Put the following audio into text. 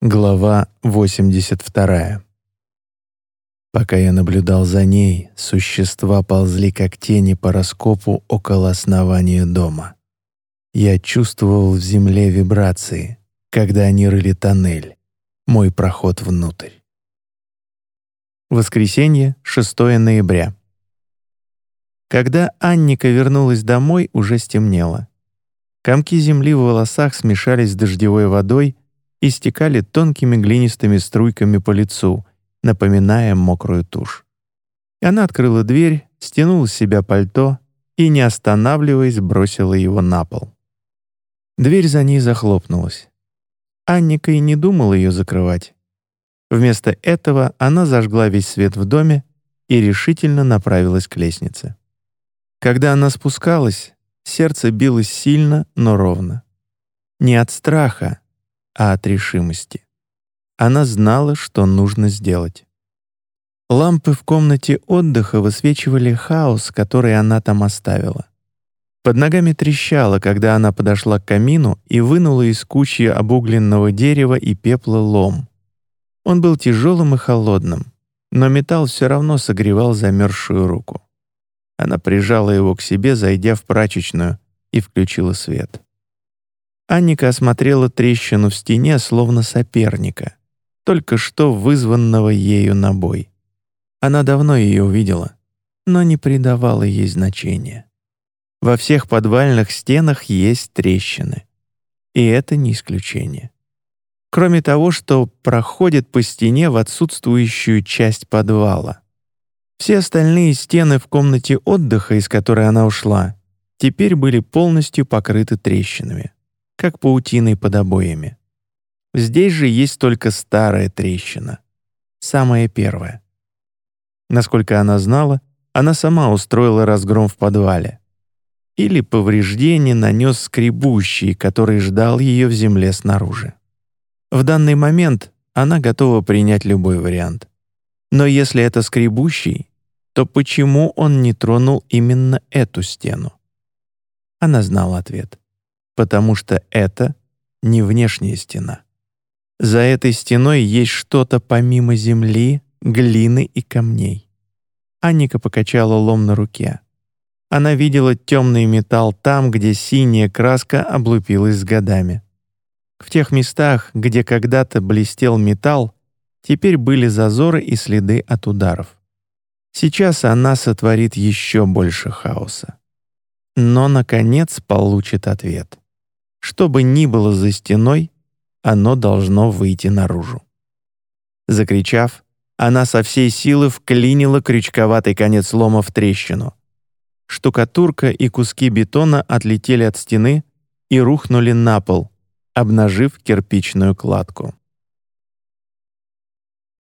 Глава 82. Пока я наблюдал за ней, существа ползли как тени по раскопу около основания дома. Я чувствовал в земле вибрации, когда они рыли тоннель, мой проход внутрь. Воскресенье, 6 ноября. Когда Анника вернулась домой, уже стемнело. Комки земли в волосах смешались с дождевой водой и стекали тонкими глинистыми струйками по лицу, напоминая мокрую тушь. Она открыла дверь, стянула с себя пальто и, не останавливаясь, бросила его на пол. Дверь за ней захлопнулась. Анника и не думала ее закрывать. Вместо этого она зажгла весь свет в доме и решительно направилась к лестнице. Когда она спускалась, сердце билось сильно, но ровно. Не от страха, а от решимости. Она знала, что нужно сделать. Лампы в комнате отдыха высвечивали хаос, который она там оставила. Под ногами трещало, когда она подошла к камину и вынула из кучи обугленного дерева и пепла лом. Он был тяжелым и холодным, но металл все равно согревал замерзшую руку. Она прижала его к себе, зайдя в прачечную, и включила свет. Анника осмотрела трещину в стене, словно соперника, только что вызванного ею на бой. Она давно ее увидела, но не придавала ей значения. Во всех подвальных стенах есть трещины. И это не исключение. Кроме того, что проходит по стене в отсутствующую часть подвала. Все остальные стены в комнате отдыха, из которой она ушла, теперь были полностью покрыты трещинами как паутиной под обоями. Здесь же есть только старая трещина, самая первая. Насколько она знала, она сама устроила разгром в подвале. Или повреждение нанес скребущий, который ждал ее в земле снаружи. В данный момент она готова принять любой вариант. Но если это скребущий, то почему он не тронул именно эту стену? Она знала ответ потому что это не внешняя стена. За этой стеной есть что-то помимо земли, глины и камней. Анника покачала лом на руке. Она видела темный металл там, где синяя краска облупилась с годами. В тех местах, где когда-то блестел металл, теперь были зазоры и следы от ударов. Сейчас она сотворит еще больше хаоса. Но, наконец, получит ответ. Что бы ни было за стеной, оно должно выйти наружу. Закричав, она со всей силы вклинила крючковатый конец лома в трещину. Штукатурка и куски бетона отлетели от стены и рухнули на пол, обнажив кирпичную кладку.